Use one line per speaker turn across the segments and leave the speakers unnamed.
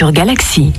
sur Galaxy.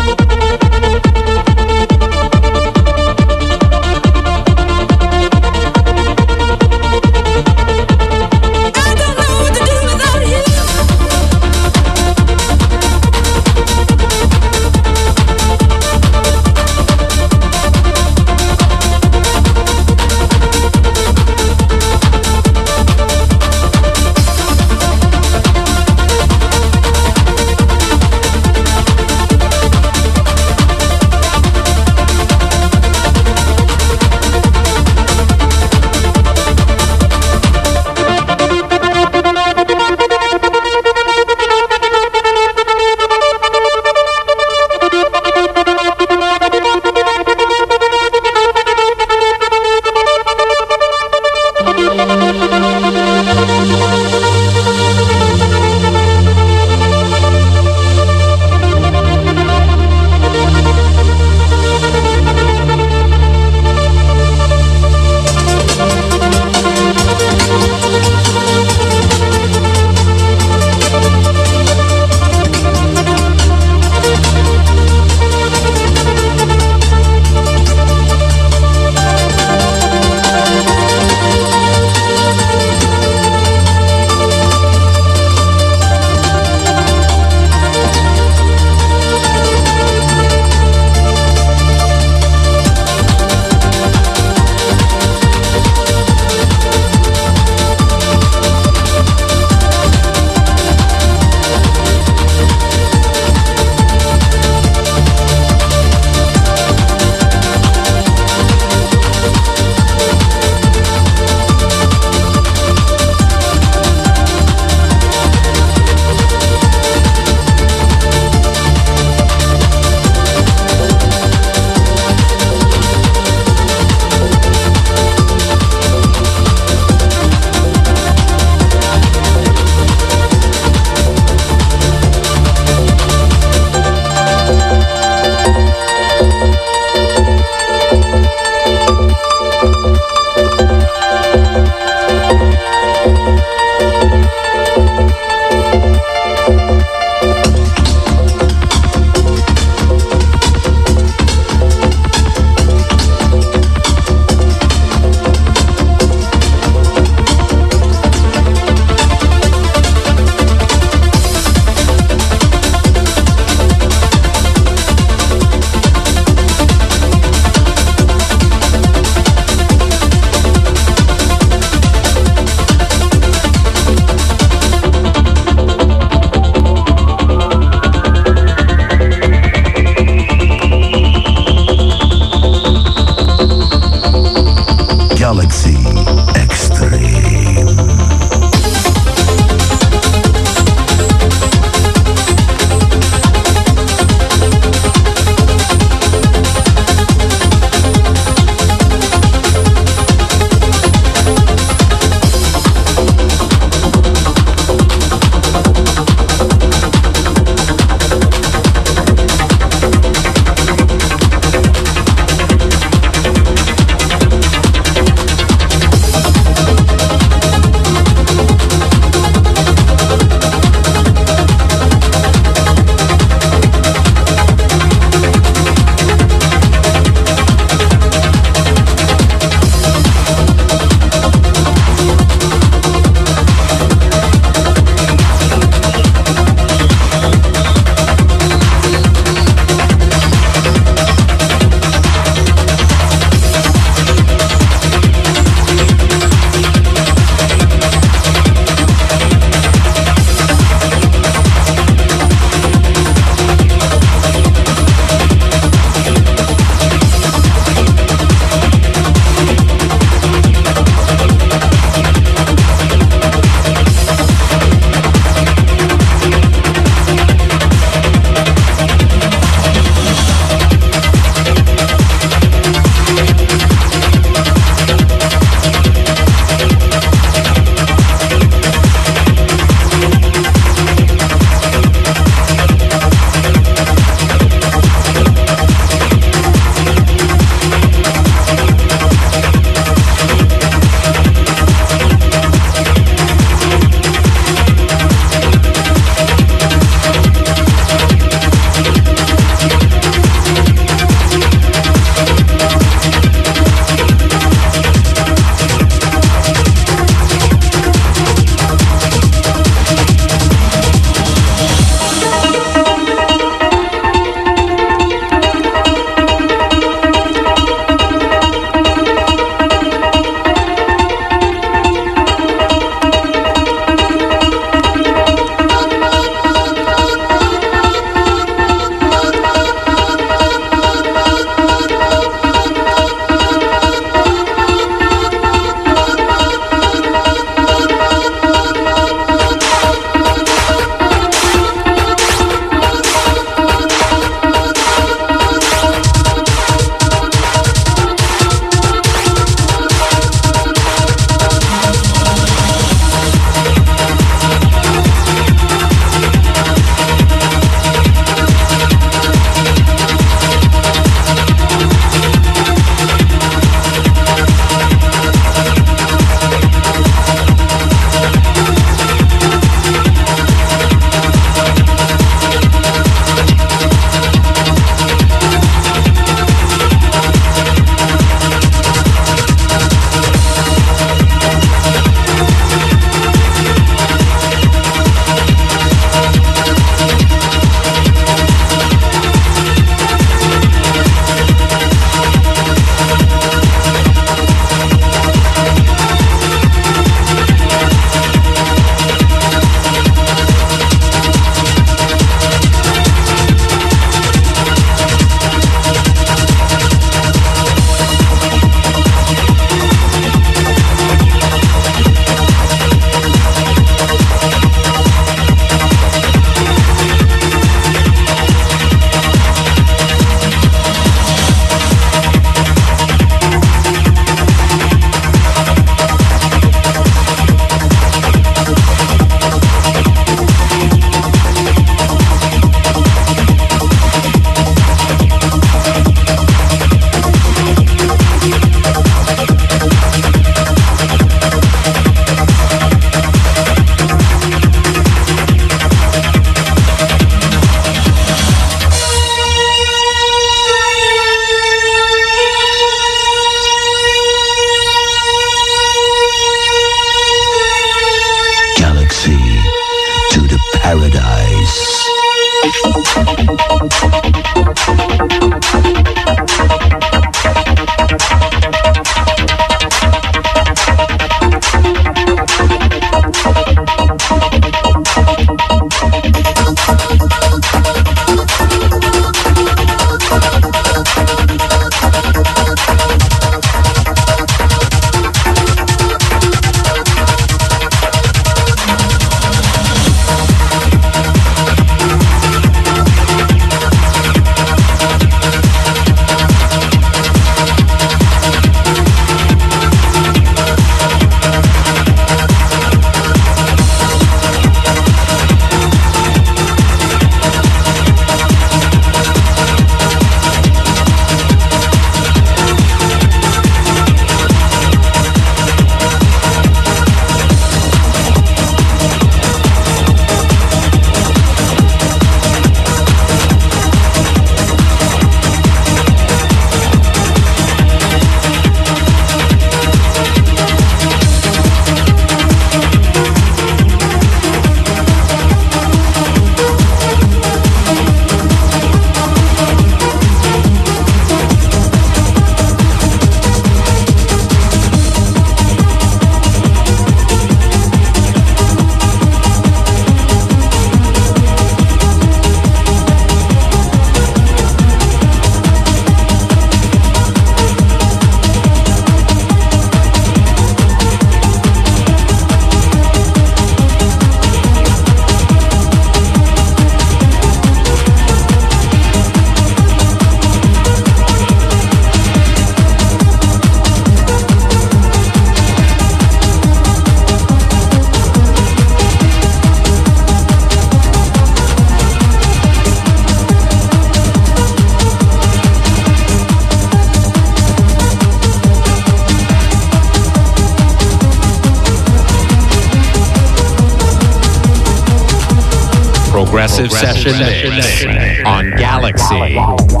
On Galaxy.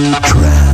Trance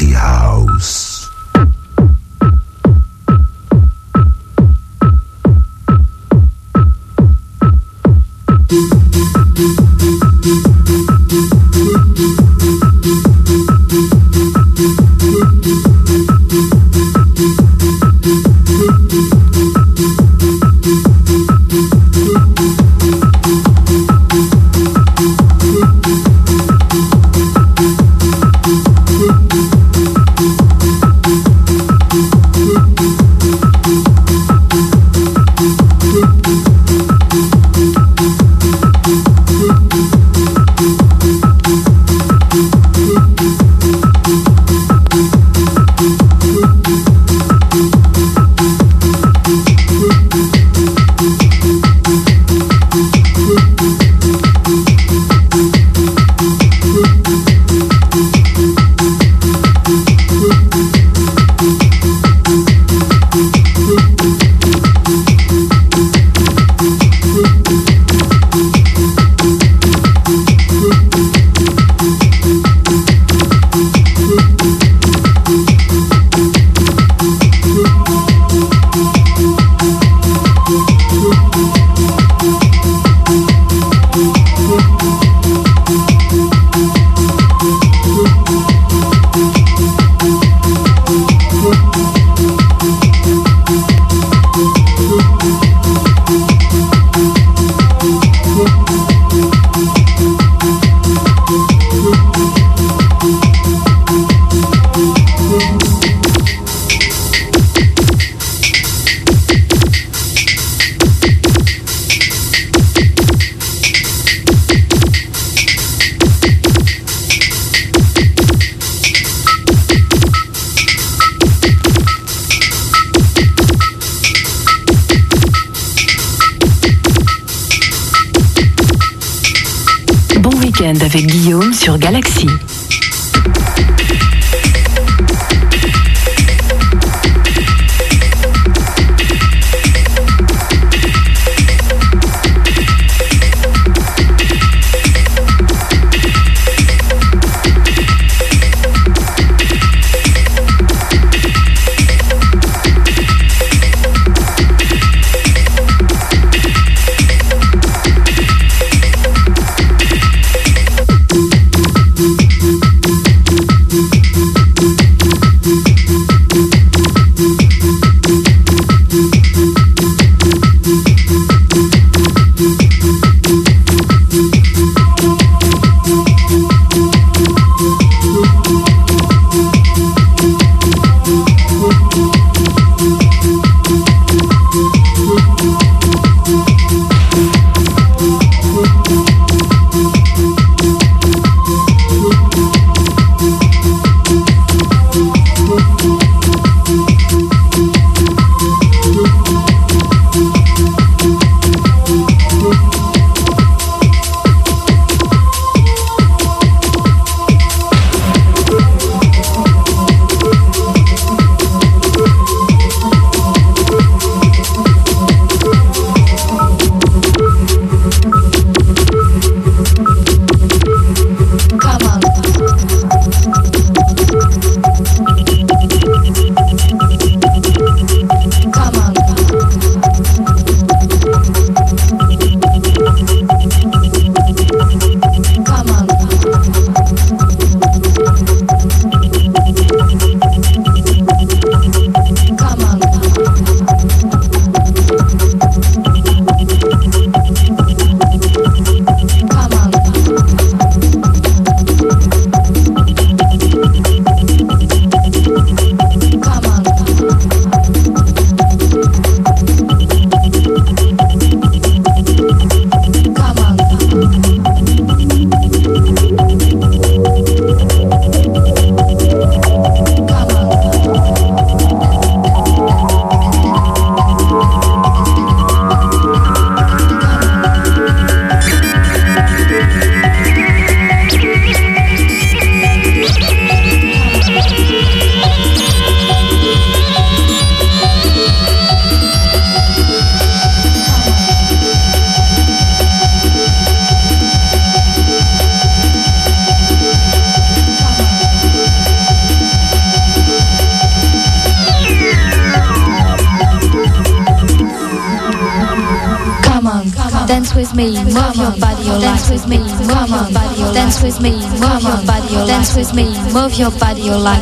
house.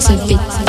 Body, your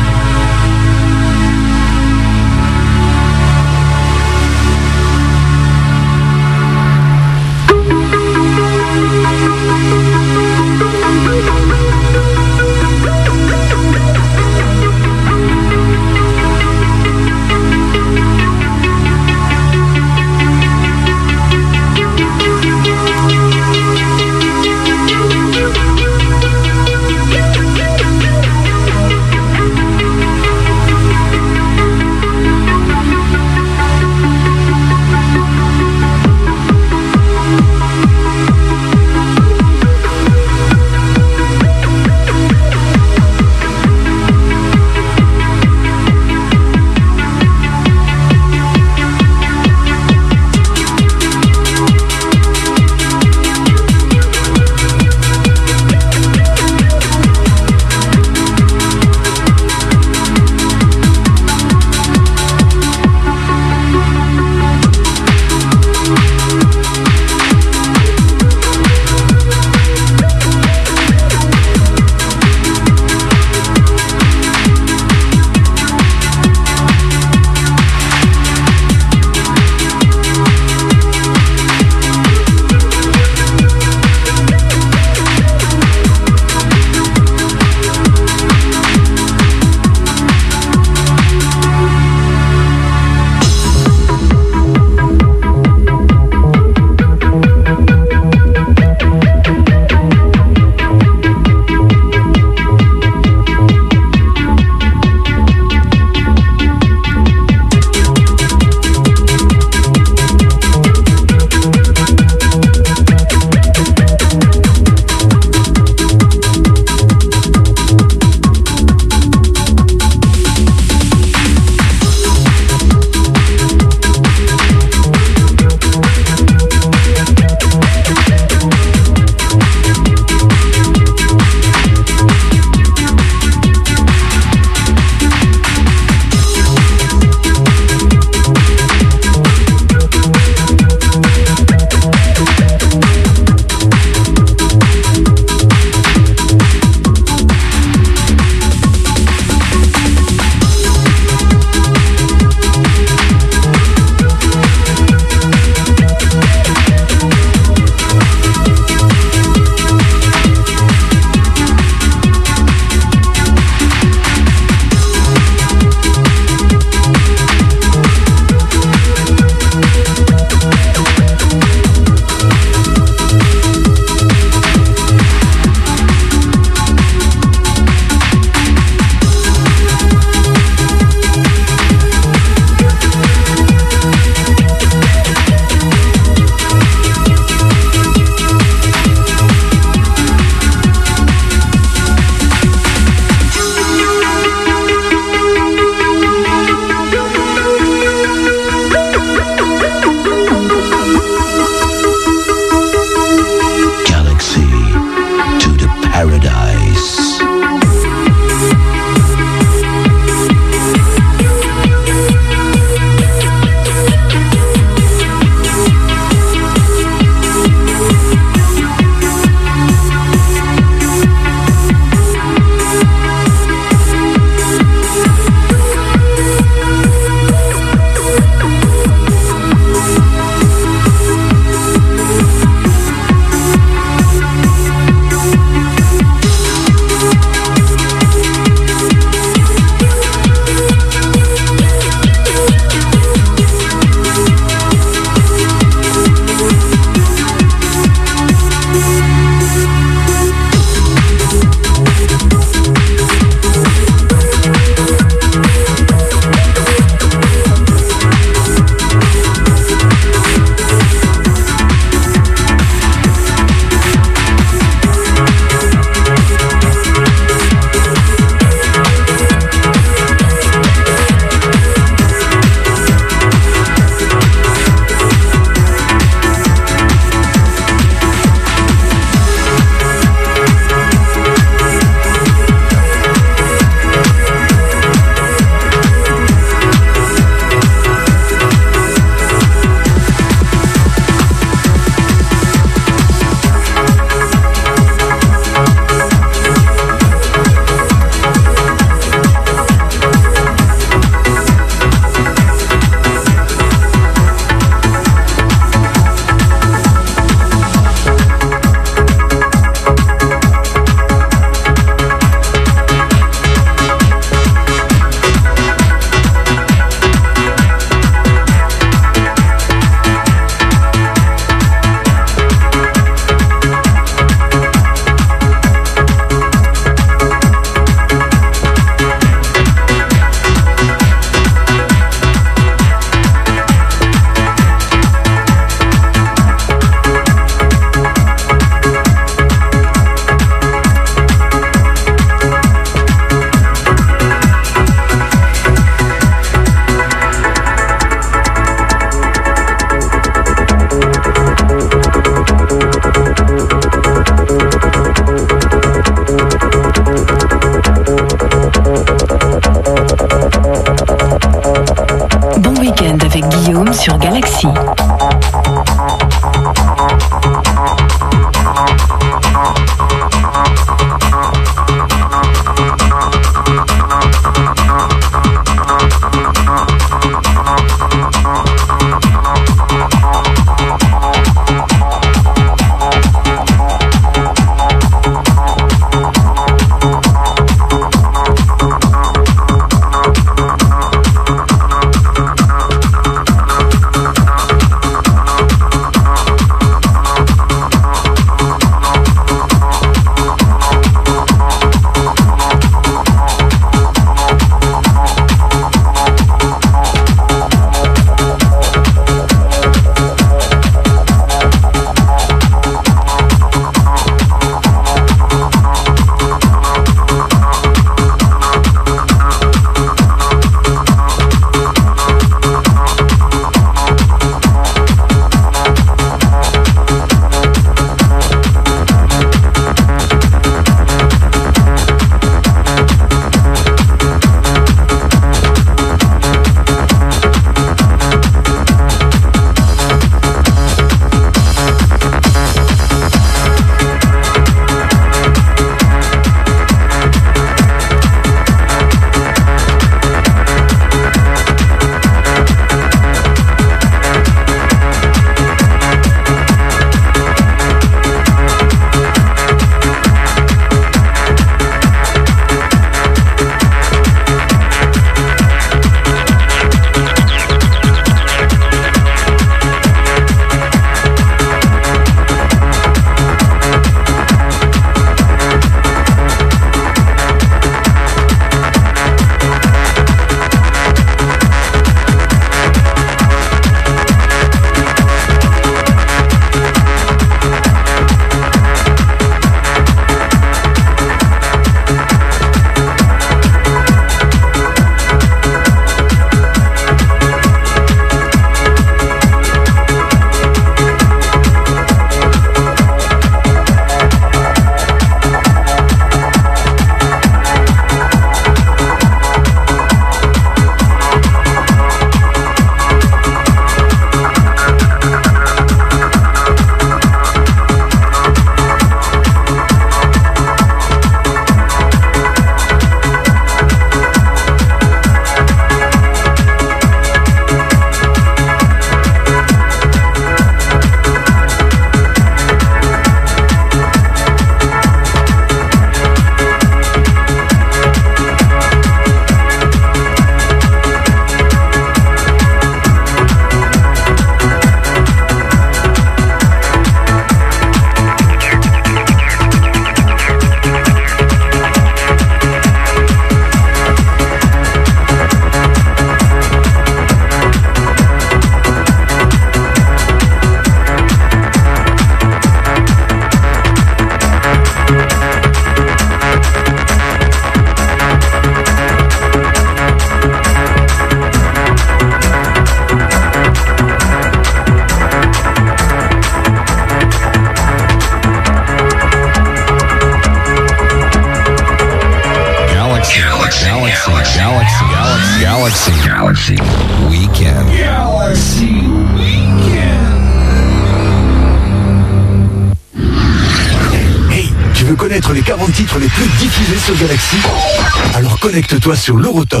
toi
sur
l'Eurotop.